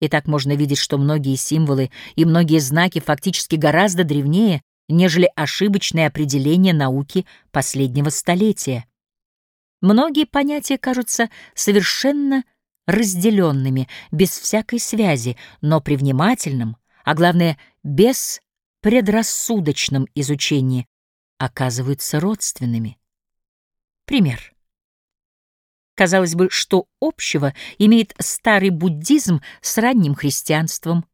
И так можно видеть, что многие символы и многие знаки фактически гораздо древнее, нежели ошибочное определение науки последнего столетия. Многие понятия кажутся совершенно разделенными, без всякой связи, но при внимательном, а главное, без предрассудочном изучении оказываются родственными. Пример. Казалось бы, что общего имеет старый буддизм с ранним христианством.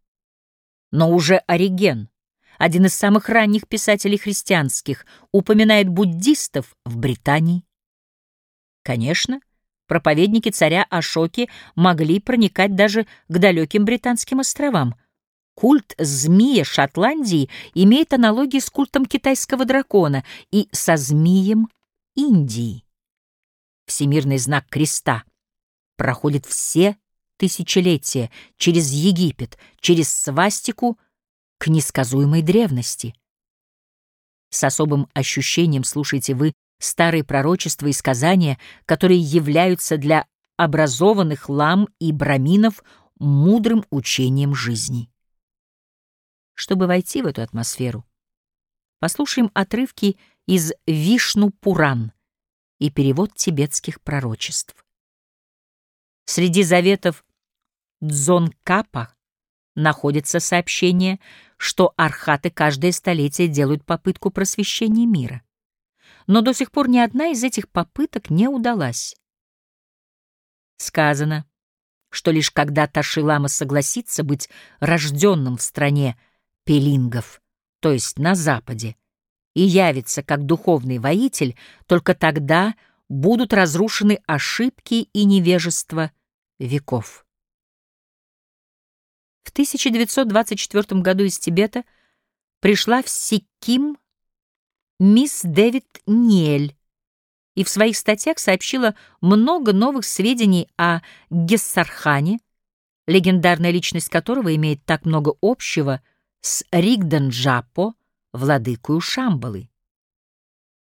Но уже Ориген, один из самых ранних писателей христианских, упоминает буддистов в Британии. Конечно, проповедники царя Ашоки могли проникать даже к далеким британским островам. Культ змея Шотландии имеет аналогии с культом китайского дракона и со змеем Индии. Всемирный знак креста проходит все тысячелетия через Египет, через свастику к несказуемой древности. С особым ощущением слушайте вы старые пророчества и сказания, которые являются для образованных лам и браминов мудрым учением жизни. Чтобы войти в эту атмосферу, послушаем отрывки из Вишну-Пуран и перевод тибетских пророчеств. Среди заветов Дзонкапа находится сообщение, что архаты каждое столетие делают попытку просвещения мира но до сих пор ни одна из этих попыток не удалась. Сказано, что лишь когда Ташилама согласится быть рожденным в стране пелингов, то есть на Западе, и явится как духовный воитель, только тогда будут разрушены ошибки и невежество веков. В 1924 году из Тибета пришла в Сикким мисс Дэвид Ниэль и в своих статьях сообщила много новых сведений о Гессархане, легендарная личность которого имеет так много общего с Ригдан-Джапо, владыкою Шамбалы.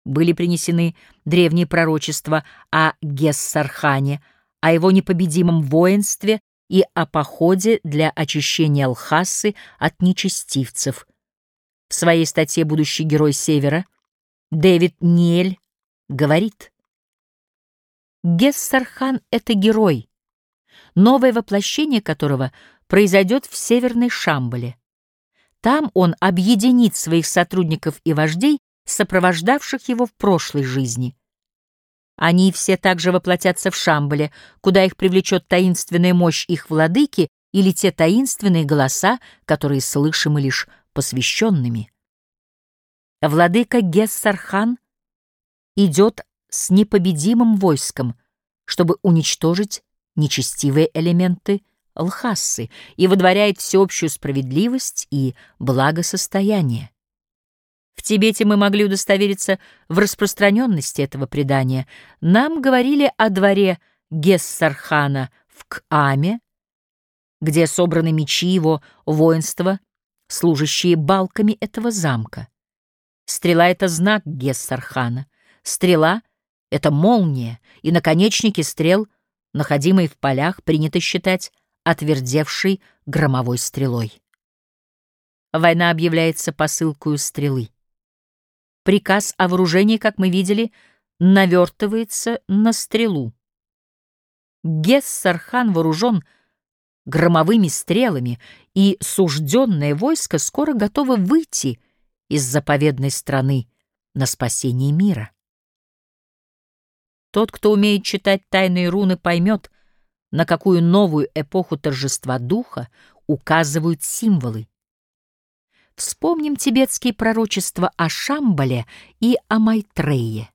Были принесены древние пророчества о Гессархане, о его непобедимом воинстве и о походе для очищения Алхасы от нечестивцев. В своей статье «Будущий герой Севера» Дэвид Ниэль говорит, Гессархан — это герой, новое воплощение которого произойдет в Северной Шамбале. Там он объединит своих сотрудников и вождей, сопровождавших его в прошлой жизни. Они все также воплотятся в Шамбале, куда их привлечет таинственная мощь их владыки или те таинственные голоса, которые слышимы лишь посвященными. Владыка Гессархан идет с непобедимым войском, чтобы уничтожить нечестивые элементы Лхассы и выдворяет всеобщую справедливость и благосостояние. В Тибете мы могли удостовериться в распространенности этого предания. Нам говорили о дворе Гессархана в Каме, где собраны мечи его воинства, служащие балками этого замка. Стрела — это знак Гессархана. Стрела — это молния, и наконечники стрел, находимые в полях, принято считать отвердевшей громовой стрелой. Война объявляется посылкою стрелы. Приказ о вооружении, как мы видели, навертывается на стрелу. Гессархан вооружен громовыми стрелами, и сужденное войско скоро готово выйти — из заповедной страны на спасение мира. Тот, кто умеет читать тайные руны, поймет, на какую новую эпоху торжества духа указывают символы. Вспомним тибетские пророчества о Шамбале и о Майтрее.